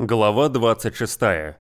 Глава 26.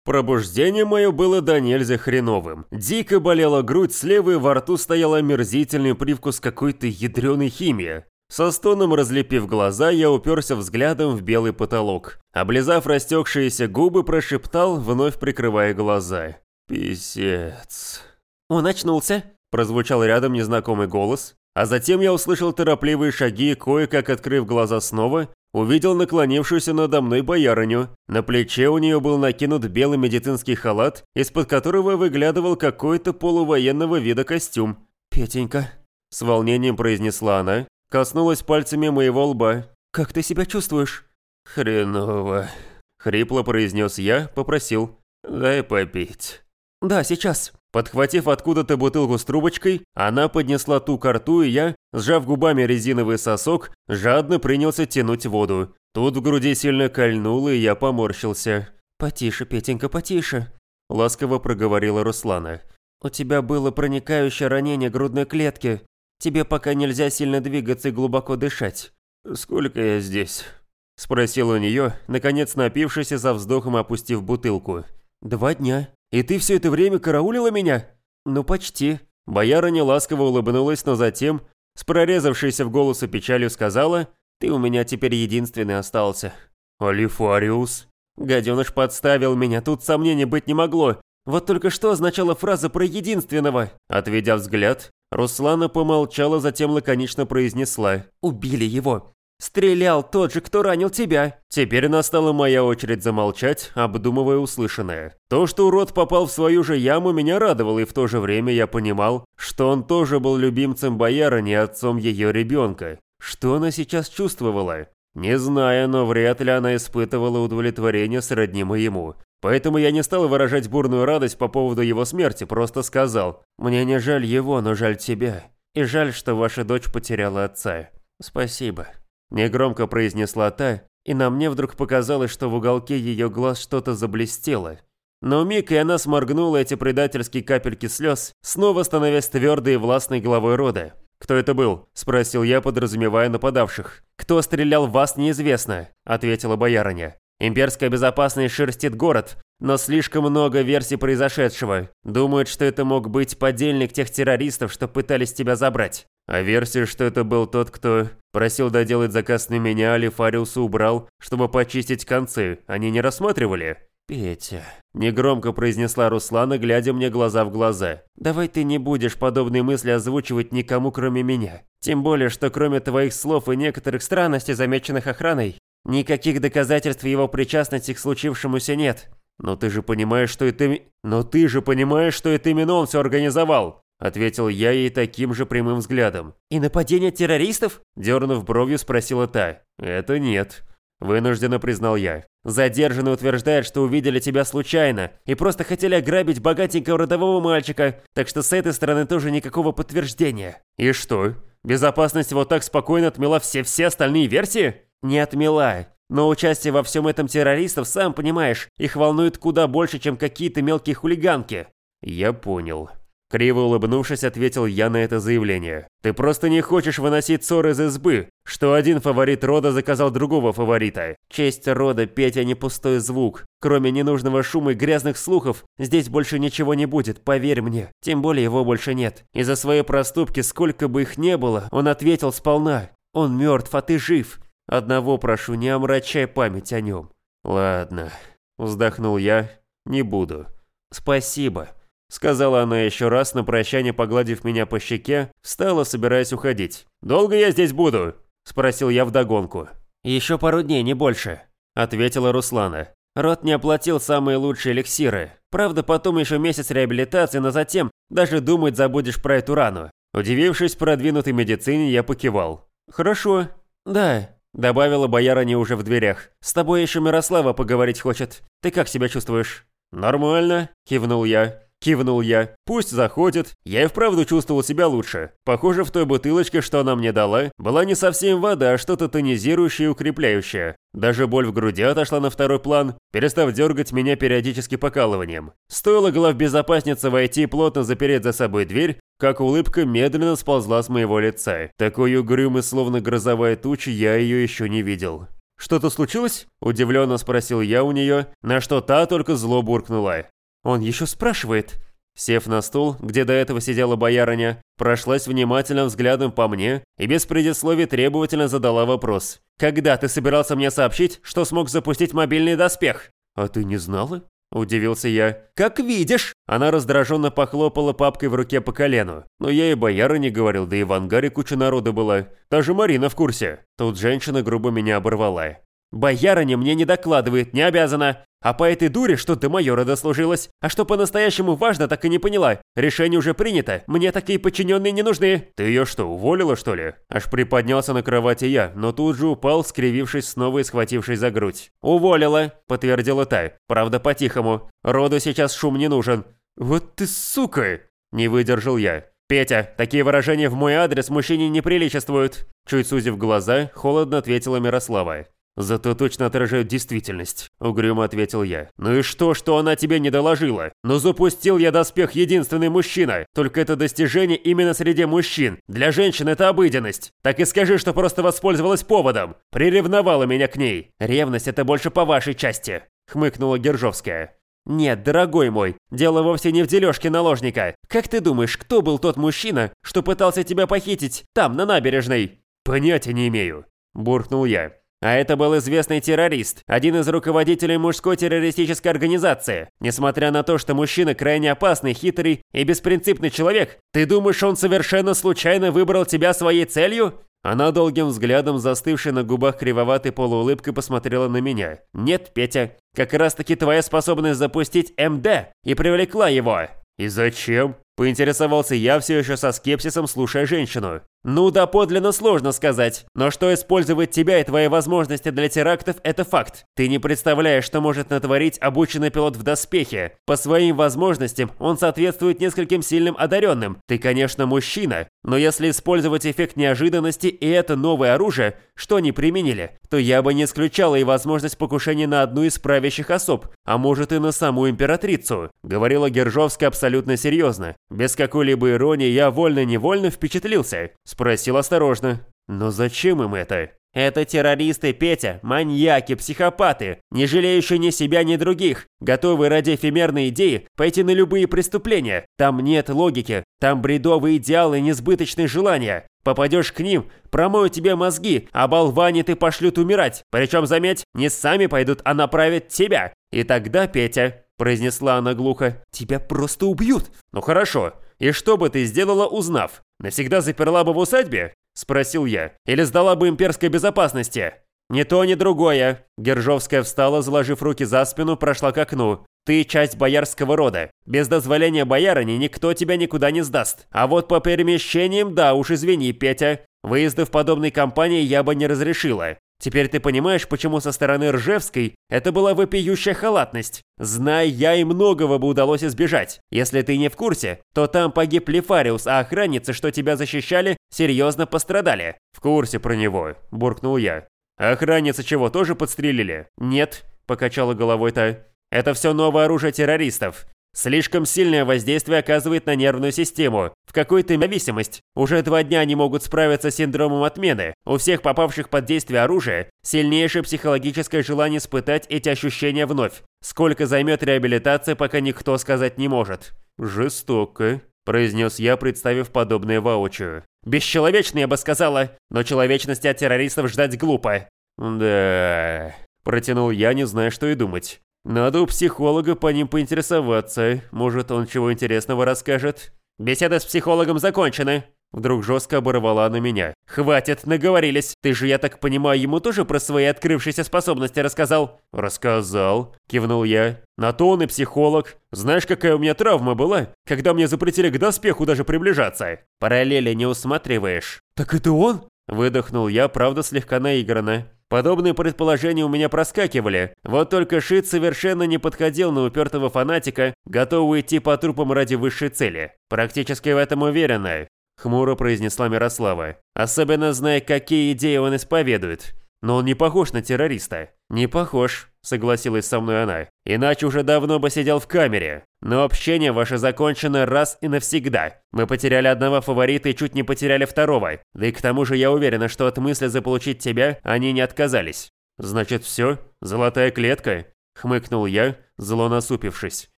Пробуждение мое было до нельзя хреновым. Дико болела грудь, слева и во рту стоял омерзительный привкус какой-то ядреной химии. Со стоном разлепив глаза, я уперся взглядом в белый потолок. Облизав растекшиеся губы, прошептал, вновь прикрывая глаза. «Писец». «Он очнулся?» – прозвучал рядом незнакомый голос. А затем я услышал торопливые шаги, кое-как открыв глаза снова, увидел наклонившуюся надо мной боярыню. На плече у нее был накинут белый медицинский халат, из-под которого выглядывал какой-то полувоенного вида костюм. «Петенька», – с волнением произнесла она, коснулась пальцами моего лба. «Как ты себя чувствуешь?» «Хреново», – хрипло произнес я, попросил. «Дай попить». «Да, сейчас». Подхватив откуда-то бутылку с трубочкой, она поднесла ту к рту, и я, сжав губами резиновый сосок, жадно принялся тянуть воду. Тут в груди сильно кольнуло, и я поморщился. «Потише, Петенька, потише», – ласково проговорила Руслана. «У тебя было проникающее ранение грудной клетки. Тебе пока нельзя сильно двигаться и глубоко дышать». «Сколько я здесь?» – спросил у нее, наконец напившись и за вздохом опустив бутылку. «Два дня». «И ты все это время караулила меня?» «Ну, почти». Боярыня ласково улыбнулась, но затем, с прорезавшейся в голосу печалью, сказала, «Ты у меня теперь единственный остался». «Алифариус?» Гаденыш подставил меня, тут сомнений быть не могло. Вот только что означала фраза про единственного. Отведя взгляд, Руслана помолчала, затем лаконично произнесла. «Убили его. Стрелял тот же, кто ранил тебя. Теперь настала моя очередь замолчать, обдумывая услышанное. То, что урод попал в свою же яму, меня радовало, и в то же время я понимал, что он тоже был любимцем боярыни, отцом ее ребенка. Что она сейчас чувствовала? Не знаю, но вряд ли она испытывала удовлетворение сродни моему. Поэтому я не стал выражать бурную радость по поводу его смерти, просто сказал, «Мне не жаль его, но жаль тебя. И жаль, что ваша дочь потеряла отца. Спасибо». Негромко произнесла та, и на мне вдруг показалось, что в уголке ее глаз что-то заблестело. Но миг и она сморгнула эти предательские капельки слез, снова становясь твердой и властной главой рода. «Кто это был?» – спросил я, подразумевая нападавших. «Кто стрелял в вас, неизвестно», – ответила боярыня. «Имперская безопасность шерстит город, но слишком много версий произошедшего. Думают, что это мог быть подельник тех террористов, что пытались тебя забрать. А версия, что это был тот, кто просил доделать заказ на меня, а Фариуса убрал, чтобы почистить концы, они не рассматривали? «Петя», – негромко произнесла Руслана, глядя мне глаза в глаза. «Давай ты не будешь подобные мысли озвучивать никому, кроме меня. Тем более, что кроме твоих слов и некоторых странностей, замеченных охраной, никаких доказательств его причастности к случившемуся нет. Но ты же понимаешь, что это... Но ты же понимаешь, что это именно он все организовал. Ответил я ей таким же прямым взглядом. «И нападение террористов?» Дернув бровью, спросила та. «Это нет», – вынужденно признал я. «Задержанный утверждает, что увидели тебя случайно и просто хотели ограбить богатенького родового мальчика, так что с этой стороны тоже никакого подтверждения». «И что? Безопасность вот так спокойно отмела все-все остальные версии?» «Не отмела. Но участие во всем этом террористов, сам понимаешь, их волнует куда больше, чем какие-то мелкие хулиганки». «Я понял», Криво улыбнувшись, ответил я на это заявление. «Ты просто не хочешь выносить ссор из избы, что один фаворит рода заказал другого фаворита. Честь рода, Петя, не пустой звук. Кроме ненужного шума и грязных слухов, здесь больше ничего не будет, поверь мне. Тем более его больше нет. И за свои проступки, сколько бы их не было, он ответил сполна. Он мертв, а ты жив. Одного прошу, не омрачай память о нем». «Ладно», вздохнул я, не буду. «Спасибо». Сказала она еще раз, на прощание погладив меня по щеке, встала, собираясь уходить. «Долго я здесь буду?» – спросил я вдогонку. «Еще пару дней, не больше», – ответила Руслана. «Рот не оплатил самые лучшие эликсиры. Правда, потом еще месяц реабилитации, но затем даже думать забудешь про эту рану». Удивившись продвинутой медицине, я покивал. «Хорошо». «Да», – добавила боярыня уже в дверях. «С тобой еще Мирослава поговорить хочет. Ты как себя чувствуешь?» «Нормально», – кивнул я. Кивнул я. Пусть заходит. Я и вправду чувствовал себя лучше. Похоже, в той бутылочке, что она мне дала, была не совсем вода, а что-то тонизирующее и укрепляющее. Даже боль в груди отошла на второй план, перестав дергать меня периодически покалыванием. Стоило главбезопаснице войти и плотно запереть за собой дверь, как улыбка медленно сползла с моего лица. Такой угрюмый, словно грозовая туча, я ее еще не видел. Что-то случилось?» – удивленно спросил я у нее, на что та только зло буркнула. «Он еще спрашивает». Сев на стул, где до этого сидела боярыня, прошлась внимательным взглядом по мне и без предисловий требовательно задала вопрос. «Когда ты собирался мне сообщить, что смог запустить мобильный доспех?» «А ты не знала?» – удивился я. «Как видишь!» Она раздраженно похлопала папкой в руке по колену. Но я и бояра не говорил, да и в ангаре куча народа была. Даже Марина в курсе. Тут женщина грубо меня оборвала. «Боярыня мне не докладывает, не обязана. А по этой дуре, что ты майора дослужилась. А что по-настоящему важно, так и не поняла. Решение уже принято. Мне такие подчиненные не нужны». «Ты ее что, уволила, что ли?» Аж приподнялся на кровати я, но тут же упал, скривившись снова и схватившись за грудь. «Уволила», – подтвердила та. «Правда, по-тихому. Роду сейчас шум не нужен». «Вот ты сука!» – не выдержал я. «Петя, такие выражения в мой адрес мужчине не приличествуют!» Чуть сузив глаза, холодно ответила Мирослава. «Зато точно отражают действительность», – угрюмо ответил я. «Ну и что, что она тебе не доложила? Ну запустил я доспех единственный мужчина, только это достижение именно среди мужчин. Для женщин это обыденность. Так и скажи, что просто воспользовалась поводом. Приревновала меня к ней. Ревность – это больше по вашей части», – хмыкнула Гержовская. «Нет, дорогой мой, дело вовсе не в дележке наложника. Как ты думаешь, кто был тот мужчина, что пытался тебя похитить там, на набережной?» «Понятия не имею», – буркнул я. А это был известный террорист, один из руководителей мужской террористической организации. Несмотря на то, что мужчина крайне опасный, хитрый и беспринципный человек, ты думаешь, он совершенно случайно выбрал тебя своей целью? Она долгим взглядом, застывшей на губах кривоватой полуулыбкой, посмотрела на меня. «Нет, Петя, как раз-таки твоя способность запустить МД и привлекла его». «И зачем?» Поинтересовался я все еще со скепсисом, слушая женщину. «Ну да, подлинно сложно сказать. Но что использовать тебя и твои возможности для терактов – это факт. Ты не представляешь, что может натворить обученный пилот в доспехе. По своим возможностям он соответствует нескольким сильным одаренным. Ты, конечно, мужчина, но если использовать эффект неожиданности и это новое оружие, что они применили, то я бы не исключала и возможность покушения на одну из правящих особ, а может и на саму императрицу», – говорила Гержовская абсолютно серьезно. Без какой-либо иронии я вольно-невольно впечатлился. Спросил осторожно. «Но зачем им это?» «Это террористы, Петя, маньяки, психопаты, не жалеющие ни себя, ни других, готовые ради эфемерной идеи пойти на любые преступления. Там нет логики, там бредовые идеалы и несбыточные желания. Попадешь к ним, промоют тебе мозги, а и пошлют умирать. Причем, заметь, не сами пойдут, а направят тебя. И тогда, Петя, произнесла она глухо. «Тебя просто убьют!» «Ну хорошо, и что бы ты сделала, узнав? Навсегда заперла бы в усадьбе?» Спросил я. «Или сдала бы имперской безопасности?» «Ни то, ни другое!» Гержовская встала, заложив руки за спину, прошла к окну. «Ты часть боярского рода. Без дозволения боярыни никто тебя никуда не сдаст. А вот по перемещениям, да уж извини, Петя. Выезды в подобной компании я бы не разрешила. Теперь ты понимаешь, почему со стороны Ржевской это была вопиющая халатность. Зная я, и многого бы удалось избежать. Если ты не в курсе, то там погиб Лефариус, а охранницы, что тебя защищали, серьезно пострадали. В курсе про него, буркнул я. охранницы чего, тоже подстрелили? Нет, покачала головой та. Это все новое оружие террористов. Слишком сильное воздействие оказывает на нервную систему. В какой-то зависимость. Уже два дня они могут справиться с синдромом отмены. У всех попавших под действие оружия сильнейшее психологическое желание испытать эти ощущения вновь. Сколько займет реабилитация, пока никто сказать не может. Жестоко, произнес я, представив подобное воочию. Бесчеловечно, я бы сказала, но человечности от террористов ждать глупо. Да, протянул я, не зная, что и думать. Надо у психолога по ним поинтересоваться. Может, он чего интересного расскажет? Беседа с психологом закончена. Вдруг жестко оборвала на меня. «Хватит, наговорились. Ты же, я так понимаю, ему тоже про свои открывшиеся способности рассказал?» «Рассказал», – кивнул я. «На то он и психолог. Знаешь, какая у меня травма была, когда мне запретили к доспеху даже приближаться?» «Параллели не усматриваешь». «Так это он?» – выдохнул я, правда слегка наигранно. Подобные предположения у меня проскакивали, вот только Шит совершенно не подходил на упертого фанатика, готового идти по трупам ради высшей цели. Практически в этом уверена, хмуро произнесла Мирослава. Особенно зная, какие идеи он исповедует. Но он не похож на террориста. Не похож, согласилась со мной она. Иначе уже давно бы сидел в камере. Но общение ваше закончено раз и навсегда. Мы потеряли одного фаворита и чуть не потеряли второго. Да и к тому же я уверена, что от мысли заполучить тебя они не отказались. «Значит, все? Золотая клетка?» – хмыкнул я, зло насупившись.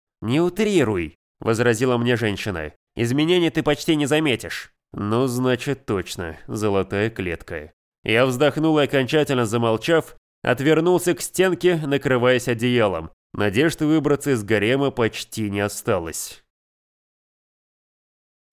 «Не утрируй», – возразила мне женщина. «Изменений ты почти не заметишь». «Ну, значит, точно, золотая клетка». Я вздохнул и окончательно замолчав, отвернулся к стенке, накрываясь одеялом. Надежды выбраться из гарема почти не осталось.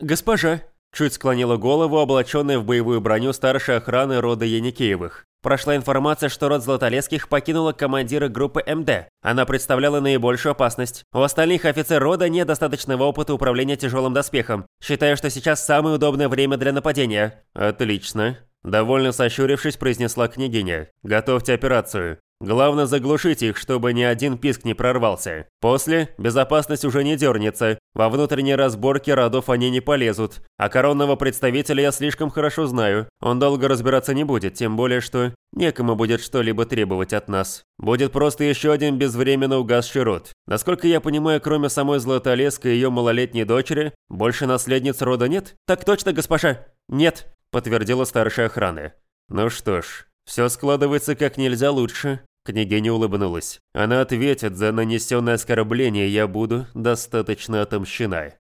«Госпожа», – чуть склонила голову, облаченная в боевую броню старшей охраны рода Яникеевых. Прошла информация, что род Златолесских покинула командира группы МД. Она представляла наибольшую опасность. У остальных офицер рода нет достаточного опыта управления тяжелым доспехом. Считаю, что сейчас самое удобное время для нападения. Отлично. Довольно сощурившись, произнесла княгиня. Готовьте операцию. Главное заглушить их, чтобы ни один писк не прорвался. После безопасность уже не дернется, во внутренние разборки родов они не полезут, а коронного представителя я слишком хорошо знаю. Он долго разбираться не будет, тем более что некому будет что-либо требовать от нас. Будет просто еще один безвременно угасший род. Насколько я понимаю, кроме самой Златолеска и ее малолетней дочери, больше наследниц рода нет? Так точно, госпожа. Нет, подтвердила старшая охрана. Ну что ж, все складывается как нельзя лучше. Княгиня улыбнулась. Она ответит за нанесенное оскорбление, я буду достаточно отомщена.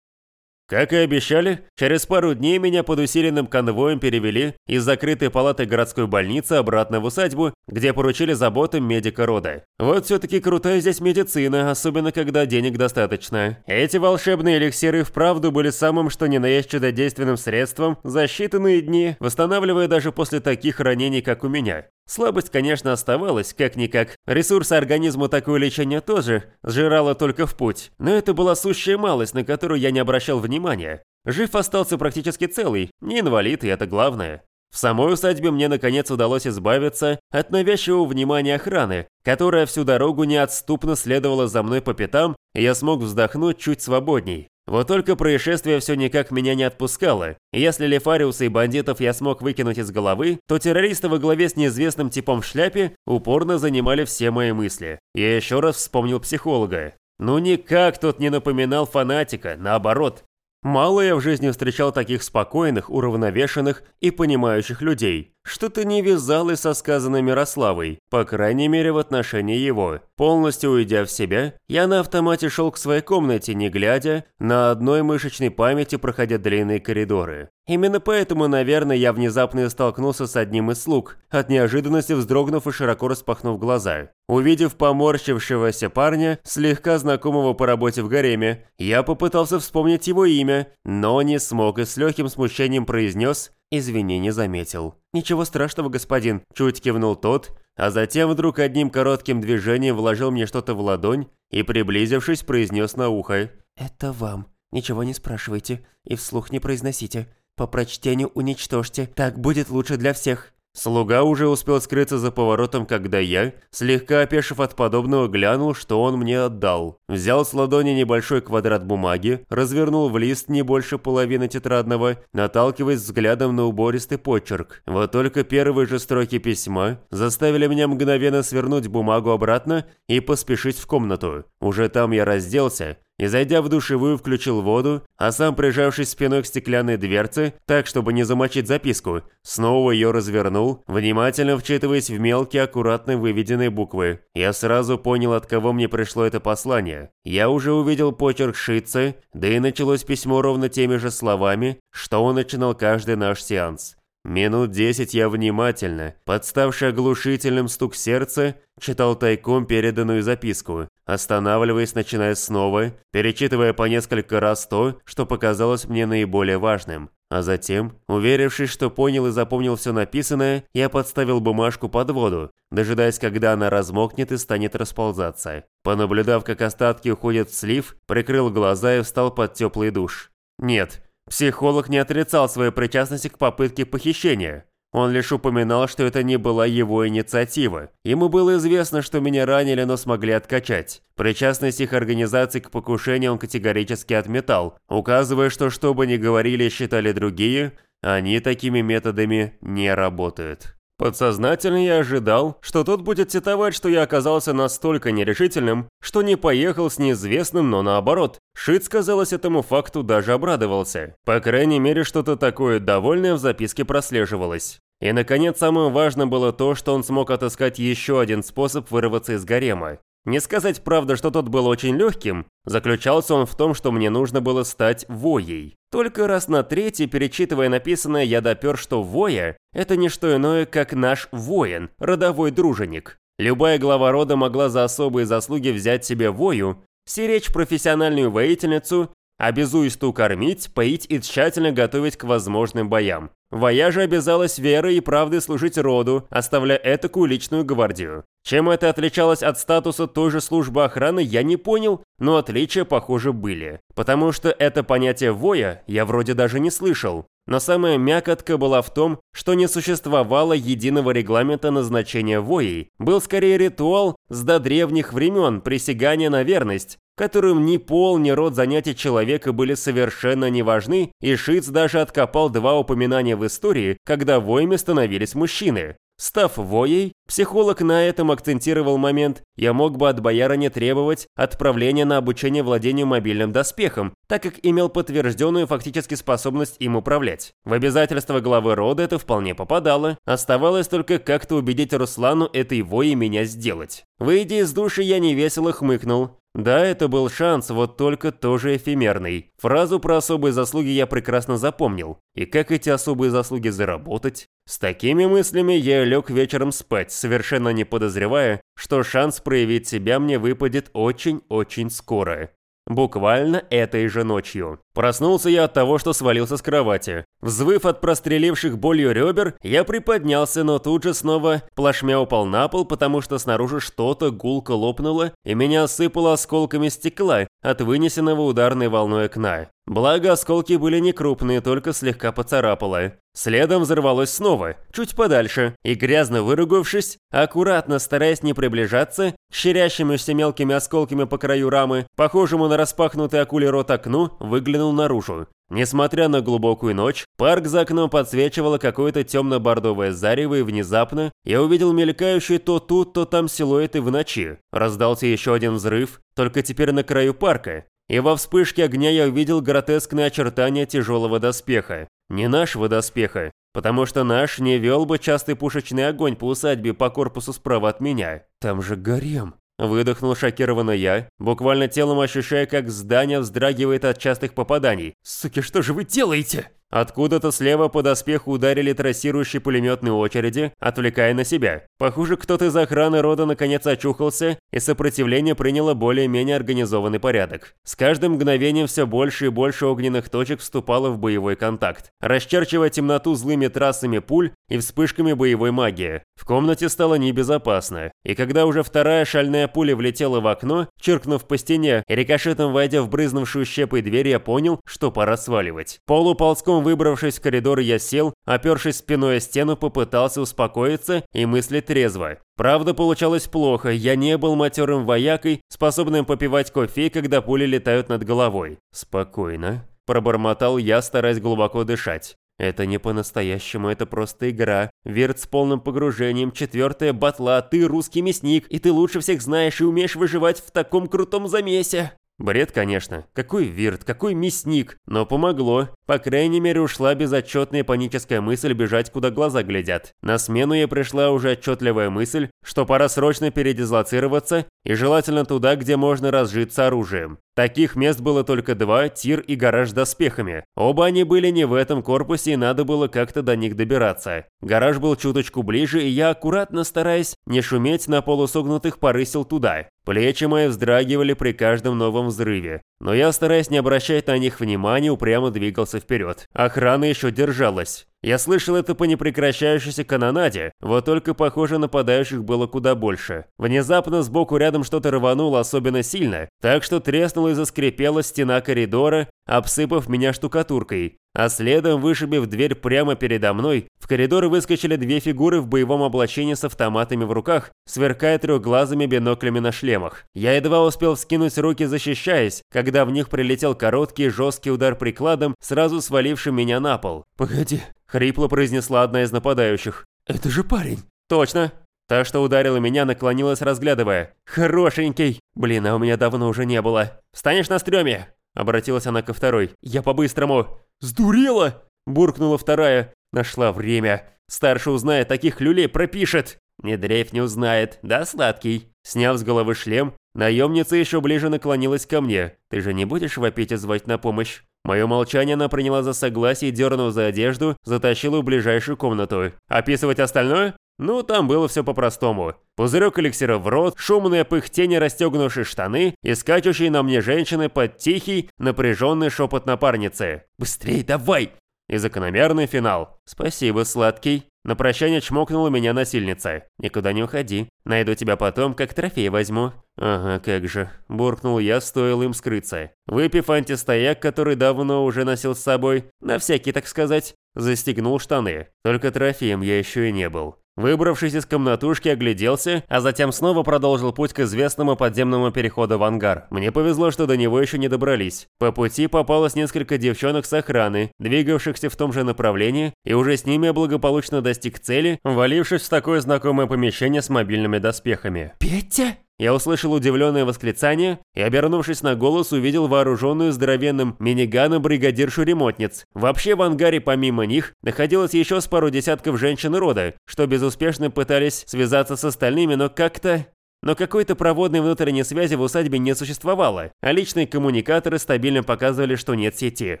Как и обещали, через пару дней меня под усиленным конвоем перевели из закрытой палаты городской больницы обратно в усадьбу, где поручили заботам медика рода. Вот все-таки крутая здесь медицина, особенно когда денег достаточно. Эти волшебные эликсиры вправду были самым что ни на есть чудодейственным средством за считанные дни, восстанавливая даже после таких ранений, как у меня. Слабость, конечно, оставалась, как-никак. Ресурсы организму такое лечение тоже сжирало только в путь. Но это была сущая малость, на которую я не обращал внимания. Жив остался практически целый, не инвалид, и это главное. В самой усадьбе мне наконец удалось избавиться от навязчивого внимания охраны, которая всю дорогу неотступно следовала за мной по пятам, и я смог вздохнуть чуть свободней. Вот только происшествие все никак меня не отпускало. Если Лефариуса и бандитов я смог выкинуть из головы, то террористы во главе с неизвестным типом в шляпе упорно занимали все мои мысли. Я еще раз вспомнил психолога. Ну никак тот не напоминал фанатика, наоборот. Мало я в жизни встречал таких спокойных, уравновешенных и понимающих людей. Что-то не вязалось со сказанным Мирославой, по крайней мере в отношении его. Полностью уйдя в себя, я на автомате шел к своей комнате, не глядя, на одной мышечной памяти проходя длинные коридоры. Именно поэтому, наверное, я внезапно столкнулся с одним из слуг, от неожиданности вздрогнув и широко распахнув глаза. Увидев поморщившегося парня, слегка знакомого по работе в гареме, я попытался вспомнить его имя, но не смог и с легким смущением произнес «Извини, не заметил». «Ничего страшного, господин», – чуть кивнул тот, а затем вдруг одним коротким движением вложил мне что-то в ладонь и, приблизившись, произнес на ухо. «Это вам. Ничего не спрашивайте и вслух не произносите. По прочтению уничтожьте. Так будет лучше для всех». Слуга уже успел скрыться за поворотом, когда я, слегка опешив от подобного, глянул, что он мне отдал. Взял с ладони небольшой квадрат бумаги, развернул в лист не больше половины тетрадного, наталкиваясь взглядом на убористый почерк. Вот только первые же строки письма заставили меня мгновенно свернуть бумагу обратно и поспешить в комнату. Уже там я разделся, и, зайдя в душевую, включил воду, а сам, прижавшись спиной к стеклянной дверце, так, чтобы не замочить записку, снова ее развернул, внимательно вчитываясь в мелкие, аккуратно выведенные буквы. Я сразу понял, от кого мне пришло это послание. Я уже увидел почерк Шитца, да и началось письмо ровно теми же словами, что он начинал каждый наш сеанс. Минут десять я внимательно, подставший оглушительным стук сердца, читал тайком переданную записку, останавливаясь, начиная снова, перечитывая по несколько раз то, что показалось мне наиболее важным. А затем, уверившись, что понял и запомнил все написанное, я подставил бумажку под воду, дожидаясь, когда она размокнет и станет расползаться. Понаблюдав, как остатки уходят в слив, прикрыл глаза и встал под теплый душ. Нет, Психолог не отрицал своей причастности к попытке похищения. Он лишь упоминал, что это не была его инициатива. Ему было известно, что меня ранили, но смогли откачать. Причастность их организации к покушению он категорически отметал, указывая, что что бы ни говорили и считали другие, они такими методами не работают. Подсознательно я ожидал, что тот будет цитовать, что я оказался настолько нерешительным, что не поехал с неизвестным, но наоборот. Шиц, казалось, этому факту даже обрадовался. По крайней мере, что-то такое довольное в записке прослеживалось. И, наконец, самым важным было то, что он смог отыскать еще один способ вырваться из гарема. Не сказать правда, что тот был очень легким, заключался он в том, что мне нужно было стать воей. Только раз на третий, перечитывая написанное, я допер, что воя – это не что иное, как наш воин, родовой друженик. Любая глава рода могла за особые заслуги взять себе вою, сиречь профессиональную воительницу, обязуисту кормить, поить и тщательно готовить к возможным боям. Воя же обязалась верой и правдой служить роду, оставляя этакую личную гвардию. Чем это отличалось от статуса той же службы охраны, я не понял, но отличия, похоже, были. Потому что это понятие «воя» я вроде даже не слышал. Но самая мякотка была в том, что не существовало единого регламента назначения воей. Был скорее ритуал с до древних времен присягания на верность, которым ни пол, ни род занятий человека были совершенно не важны, и Шиц даже откопал два упоминания в истории, когда воями становились мужчины. Став воей, психолог на этом акцентировал момент, я мог бы от боярыни требовать отправления на обучение владению мобильным доспехом, так как имел подтвержденную фактически способность им управлять. В обязательства главы рода это вполне попадало, оставалось только как-то убедить Руслану этой воей меня сделать. Выйдя из души, я невесело хмыкнул. Да, это был шанс, вот только тоже эфемерный. Фразу про особые заслуги я прекрасно запомнил. И как эти особые заслуги заработать? С такими мыслями я лег вечером спать, совершенно не подозревая, что шанс проявить себя мне выпадет очень-очень скоро. Буквально этой же ночью. Проснулся я от того, что свалился с кровати. Взвыв от простреливших болью ребер, я приподнялся, но тут же снова плашмя упал на пол, потому что снаружи что-то гулко лопнуло, и меня осыпало осколками стекла от вынесенного ударной волной окна. Благо, осколки были не крупные, только слегка поцарапало. Следом взорвалось снова, чуть подальше, и грязно выругавшись, аккуратно стараясь не приближаться, щерящимися мелкими осколками по краю рамы, похожему на распахнутый акулий рот окну, выглянул наружу. Несмотря на глубокую ночь, парк за окном подсвечивало какое-то темно-бордовое зарево, и внезапно я увидел мелькающие то тут, то там силуэты в ночи. Раздался еще один взрыв, только теперь на краю парка. И во вспышке огня я увидел гротескные очертания тяжелого доспеха. Не нашего доспеха, потому что наш не вел бы частый пушечный огонь по усадьбе по корпусу справа от меня. Там же гарем. Выдохнул шокированно я, буквально телом ощущая, как здание вздрагивает от частых попаданий. «Суки, что же вы делаете?» Откуда-то слева по доспеху ударили трассирующие пулеметные очереди, отвлекая на себя. Похоже, кто-то из охраны рода наконец очухался, и сопротивление приняло более-менее организованный порядок. С каждым мгновением все больше и больше огненных точек вступало в боевой контакт, расчерчивая темноту злыми трассами пуль и вспышками боевой магии. В комнате стало небезопасно, и когда уже вторая шальная пуля влетела в окно, чиркнув по стене и рикошетом войдя в брызнувшую щепой дверь, я понял, что пора сваливать. Полуползком Рывком выбравшись в коридор, я сел, опершись спиной о стену, попытался успокоиться и мыслить трезво. Правда, получалось плохо, я не был матерым воякой, способным попивать кофе, когда пули летают над головой. «Спокойно», – пробормотал я, стараясь глубоко дышать. Это не по-настоящему, это просто игра. Вирт с полным погружением, четвертая батла, ты русский мясник, и ты лучше всех знаешь и умеешь выживать в таком крутом замесе. Бред, конечно. Какой вирт, какой мясник. Но помогло. По крайней мере, ушла безотчетная паническая мысль бежать, куда глаза глядят. На смену ей пришла уже отчетливая мысль, что пора срочно передислоцироваться и желательно туда, где можно разжиться оружием. Таких мест было только два, тир и гараж с доспехами. Оба они были не в этом корпусе, и надо было как-то до них добираться. Гараж был чуточку ближе, и я, аккуратно стараясь не шуметь на полусогнутых, порысил туда. Плечи мои вздрагивали при каждом новом взрыве. Но я, стараясь не обращать на них внимания, упрямо двигался вперед. Охрана еще держалась. Я слышал это по непрекращающейся канонаде, вот только, похоже, нападающих было куда больше. Внезапно сбоку рядом что-то рвануло особенно сильно, так что треснула и заскрипела стена коридора, обсыпав меня штукатуркой. А следом, вышибив дверь прямо передо мной, в коридор выскочили две фигуры в боевом облачении с автоматами в руках, сверкая трехглазыми биноклями на шлемах. Я едва успел вскинуть руки, защищаясь, когда в них прилетел короткий жесткий удар прикладом, сразу сваливший меня на пол. «Погоди», — хрипло произнесла одна из нападающих. «Это же парень!» «Точно!» Та, что ударила меня, наклонилась, разглядывая. «Хорошенький! Блин, а у меня давно уже не было. Встанешь на стреме!» Обратилась она ко второй. «Я по-быстрому!» «Сдурела!» Буркнула вторая. Нашла время. Старший узнает, таких люлей пропишет. Не дрейф не узнает, да, сладкий? Сняв с головы шлем, наемница еще ближе наклонилась ко мне. Ты же не будешь вопить и звать на помощь? Мое молчание она приняла за согласие дернув за одежду, затащила в ближайшую комнату. Описывать остальное? Ну, там было все по-простому. Пузырек эликсира в рот, шумное пыхтение расстегнувшие штаны и скачущие на мне женщины под тихий, напряженный шепот напарницы. «Быстрей, давай!» И закономерный финал. «Спасибо, сладкий». На прощание чмокнула меня насильница. «Никуда не уходи. Найду тебя потом, как трофей возьму». «Ага, как же». Буркнул я, стоило им скрыться. Выпив антистояк, который давно уже носил с собой, на всякий, так сказать, застегнул штаны. Только трофеем я еще и не был. Выбравшись из комнатушки, огляделся, а затем снова продолжил путь к известному подземному переходу в ангар. Мне повезло, что до него еще не добрались. По пути попалось несколько девчонок с охраны, двигавшихся в том же направлении, и уже с ними я благополучно достиг цели, валившись в такое знакомое помещение с мобильными доспехами. «Петя?» Я услышал удивленное восклицание и, обернувшись на голос, увидел вооруженную здоровенным миниганом бригадиршу ремонтниц. Вообще в ангаре помимо них находилось еще с пару десятков женщин рода, что безуспешно пытались связаться с остальными, но как-то... Но какой-то проводной внутренней связи в усадьбе не существовало, а личные коммуникаторы стабильно показывали, что нет сети.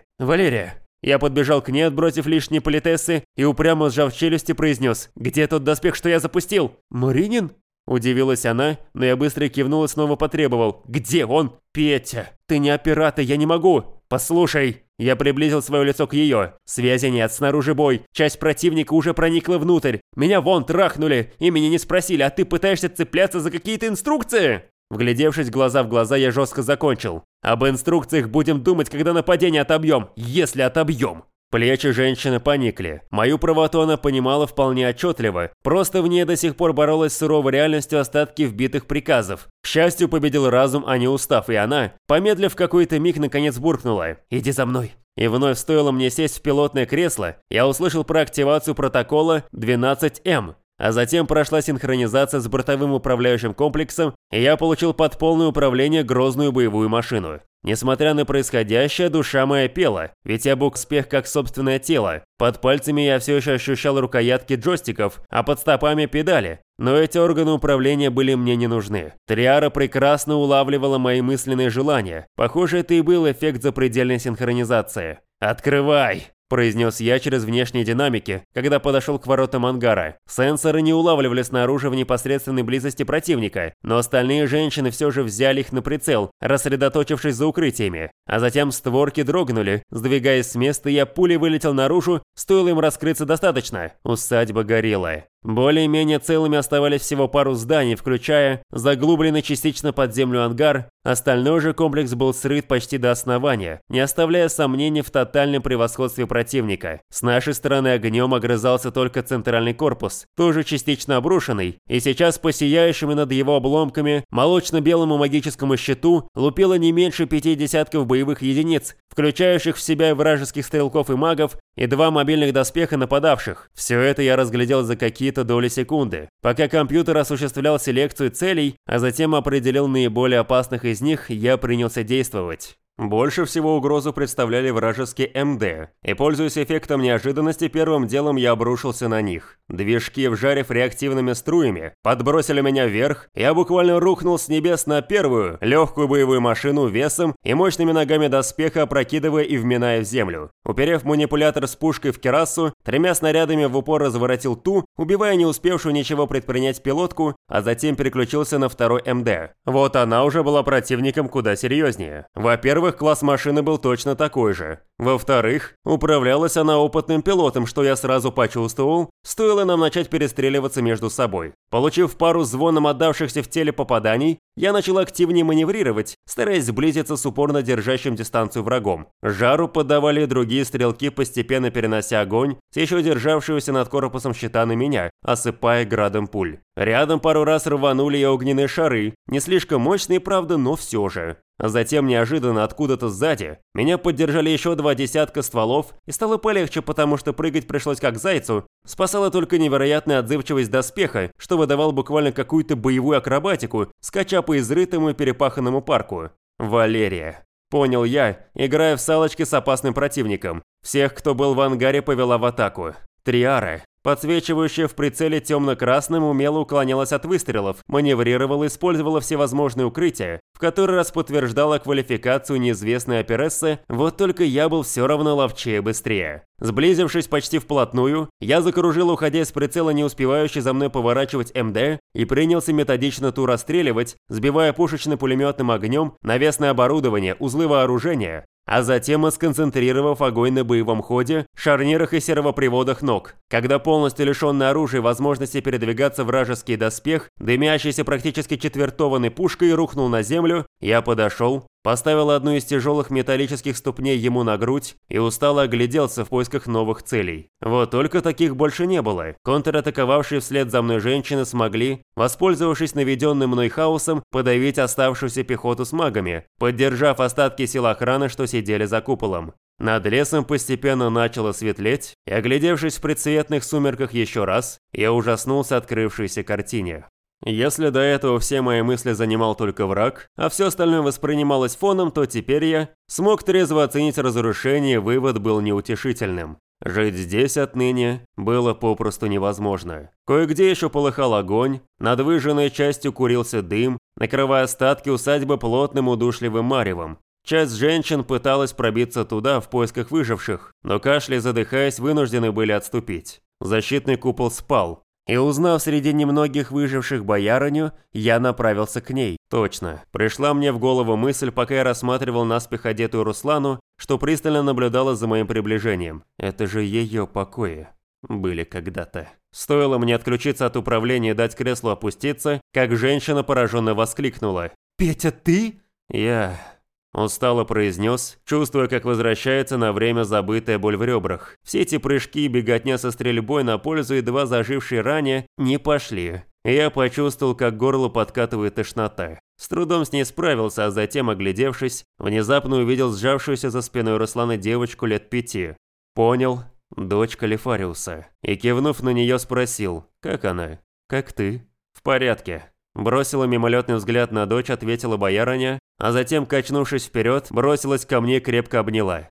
«Валерия!» Я подбежал к ней, отбросив лишние политессы, и упрямо сжав челюсти произнес «Где тот доспех, что я запустил?» «Маринин?» Удивилась она, но я быстро кивнул и снова потребовал. «Где он?» «Петя, ты не оператор, я не могу!» «Послушай!» Я приблизил свое лицо к ее. Связи нет, снаружи бой. Часть противника уже проникла внутрь. Меня вон трахнули, и меня не спросили, а ты пытаешься цепляться за какие-то инструкции? Вглядевшись глаза в глаза, я жестко закончил. Об инструкциях будем думать, когда нападение отобьем, если отобьем. Плечи женщины поникли. Мою правоту она понимала вполне отчетливо. Просто в ней до сих пор боролась с суровой реальностью остатки вбитых приказов. К счастью, победил разум, а не устав, и она, помедлив какой-то миг, наконец буркнула «Иди за мной». И вновь стоило мне сесть в пилотное кресло, я услышал про активацию протокола 12М. А затем прошла синхронизация с бортовым управляющим комплексом, и я получил под полное управление грозную боевую машину. Несмотря на происходящее, душа моя пела, ведь я был успех как собственное тело. Под пальцами я все еще ощущал рукоятки джойстиков, а под стопами педали. Но эти органы управления были мне не нужны. Триара прекрасно улавливала мои мысленные желания. Похоже, это и был эффект запредельной синхронизации. «Открывай!» Произнес я через внешние динамики, когда подошел к воротам ангара. Сенсоры не улавливали снаружи в непосредственной близости противника, но остальные женщины все же взяли их на прицел, рассредоточившись за укрытиями. А затем створки дрогнули, сдвигаясь с места, я пулей вылетел наружу, стоило им раскрыться достаточно. Усадьба горела. Более-менее целыми оставались всего пару зданий, включая заглубленный частично под землю ангар, остальной же комплекс был срыт почти до основания, не оставляя сомнений в тотальном превосходстве противника. С нашей стороны огнем огрызался только центральный корпус, тоже частично обрушенный, и сейчас по сияющему над его обломками молочно-белому магическому щиту лупило не меньше пяти десятков боевых единиц, включающих в себя вражеских стрелков и магов, и два мобильных доспеха нападавших. Все это я разглядел за какие-то доли секунды, пока компьютер осуществлял селекцию целей, а затем определил наиболее опасных из них, я принялся действовать. Больше всего угрозу представляли вражеские МД, и пользуясь эффектом неожиданности, первым делом я обрушился на них. Движки, вжарив реактивными струями, подбросили меня вверх, я буквально рухнул с небес на первую, легкую боевую машину весом и мощными ногами доспеха опрокидывая и вминая в землю. Уперев манипулятор с пушкой в керасу, тремя снарядами в упор разворотил ту, убивая не успевшую ничего предпринять пилотку, а затем переключился на второй МД. Вот она уже была противником куда серьезнее. Во-первых, во-первых, класс машины был точно такой же. Во-вторых, управлялась она опытным пилотом, что я сразу почувствовал, стоило нам начать перестреливаться между собой. Получив пару звоном отдавшихся в теле попаданий, я начал активнее маневрировать, стараясь сблизиться с упорно держащим дистанцию врагом. Жару подавали другие стрелки, постепенно перенося огонь с еще державшегося над корпусом щита на меня, осыпая градом пуль. Рядом пару раз рванули и огненные шары, не слишком мощные, правда, но все же. А затем неожиданно откуда-то сзади меня поддержали еще два десятка стволов, и стало полегче, потому что прыгать пришлось как зайцу. Спасала только невероятная отзывчивость доспеха, что выдавал буквально какую-то боевую акробатику, скача по изрытому и перепаханному парку. Валерия. Понял я, играя в салочки с опасным противником. Всех, кто был в ангаре, повела в атаку. Триара. Подсвечивающая в прицеле темно-красным умело уклонялась от выстрелов, маневрировала использовала всевозможные укрытия, в который раз подтверждала квалификацию неизвестной оперессы, вот только я был все равно ловчее быстрее. Сблизившись почти вплотную, я закружил, уходя с прицела не успевающий за мной поворачивать МД, и принялся методично ту расстреливать, сбивая пушечно-пулеметным огнем навесное оборудование, узлы вооружения, а затем и сконцентрировав огонь на боевом ходе, шарнирах и сервоприводах ног. Когда полностью лишенный оружия возможности передвигаться вражеский доспех, дымящийся практически четвертованной пушкой рухнул на землю, я подошел, поставил одну из тяжелых металлических ступней ему на грудь и устало огляделся в поисках новых целей. Вот только таких больше не было. Контратаковавшие вслед за мной женщины смогли, воспользовавшись наведенным мной хаосом, подавить оставшуюся пехоту с магами, поддержав остатки сил охраны, что сидели за куполом. Над лесом постепенно начало светлеть, и, оглядевшись в предцветных сумерках еще раз, я ужаснулся открывшейся картине. Если до этого все мои мысли занимал только враг, а все остальное воспринималось фоном, то теперь я смог трезво оценить разрушение, вывод был неутешительным. Жить здесь отныне было попросту невозможно. Кое-где еще полыхал огонь, над выжженной частью курился дым, накрывая остатки усадьбы плотным удушливым маревом. Часть женщин пыталась пробиться туда в поисках выживших, но кашля задыхаясь, вынуждены были отступить. Защитный купол спал, и узнав среди немногих выживших боярыню, я направился к ней. Точно. Пришла мне в голову мысль, пока я рассматривал наспех одетую Руслану, что пристально наблюдала за моим приближением. Это же ее покои. Были когда-то. Стоило мне отключиться от управления и дать креслу опуститься, как женщина пораженно воскликнула. «Петя, ты?» «Я...» Устало произнес, чувствуя, как возвращается на время забытая боль в ребрах. Все эти прыжки и беготня со стрельбой на пользу едва зажившей ране не пошли. Я почувствовал, как горло подкатывает тошнота. С трудом с ней справился, а затем, оглядевшись, внезапно увидел сжавшуюся за спиной Руслана девочку лет пяти. Понял, дочь Калифариуса. И кивнув на нее, спросил, как она? Как ты? В порядке. Бросила мимолетный взгляд на дочь, ответила боярыня, а затем, качнувшись вперед, бросилась ко мне и крепко обняла.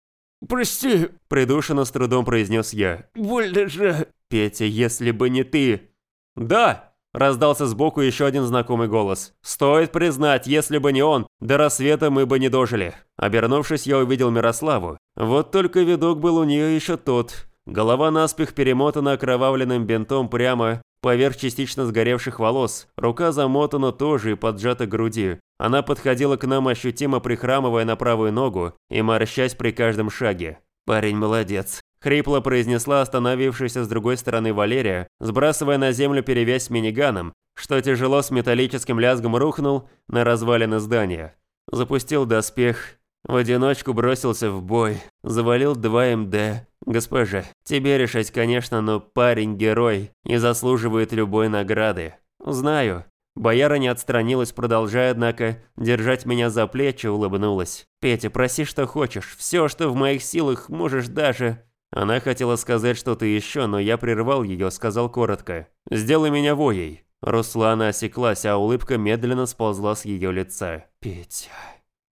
«Прости», – придушенно с трудом произнес я. «Больно же». «Петя, если бы не ты...» «Да!» – раздался сбоку еще один знакомый голос. «Стоит признать, если бы не он, до рассвета мы бы не дожили». Обернувшись, я увидел Мирославу. Вот только видок был у нее еще тот. Голова наспех перемотана окровавленным бинтом прямо поверх частично сгоревших волос, рука замотана тоже и поджата к груди. Она подходила к нам, ощутимо прихрамывая на правую ногу и морщась при каждом шаге. «Парень молодец», – хрипло произнесла остановившаяся с другой стороны Валерия, сбрасывая на землю перевязь с миниганом, что тяжело с металлическим лязгом рухнул на развалины здания. Запустил доспех, в одиночку бросился в бой, завалил 2 МД. Госпожа, тебе решать, конечно, но парень герой и заслуживает любой награды. Знаю. Бояра не отстранилась, продолжая, однако, держать меня за плечи, улыбнулась. «Петя, проси, что хочешь. Все, что в моих силах, можешь даже...» Она хотела сказать что-то еще, но я прервал ее, сказал коротко. «Сделай меня воей». Руслана осеклась, а улыбка медленно сползла с ее лица. «Петя...»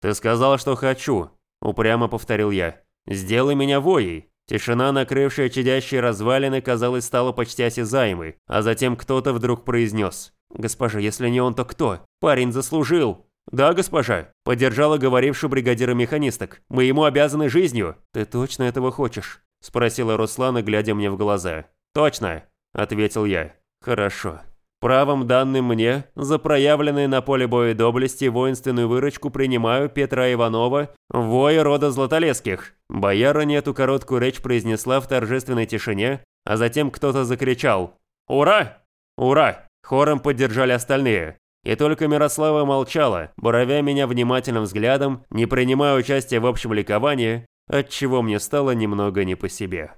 «Ты сказал, что хочу», – упрямо повторил я. «Сделай меня воей». Тишина, накрывшая чадящие развалины, казалось, стала почти осязаемой, а затем кто-то вдруг произнес. «Госпожа, если не он, то кто? Парень заслужил!» «Да, госпожа», – поддержала говорившую бригадира механисток. «Мы ему обязаны жизнью». «Ты точно этого хочешь?» – спросила Руслана, глядя мне в глаза. «Точно», – ответил я. «Хорошо». Правом данным мне, за проявленные на поле боя доблести воинственную выручку принимаю Петра Иванова, воя рода Златолесских. Боярыня эту короткую речь произнесла в торжественной тишине, а затем кто-то закричал «Ура! Ура!» Хором поддержали остальные. И только Мирослава молчала, буровя меня внимательным взглядом, не принимая участия в общем ликовании, отчего мне стало немного не по себе.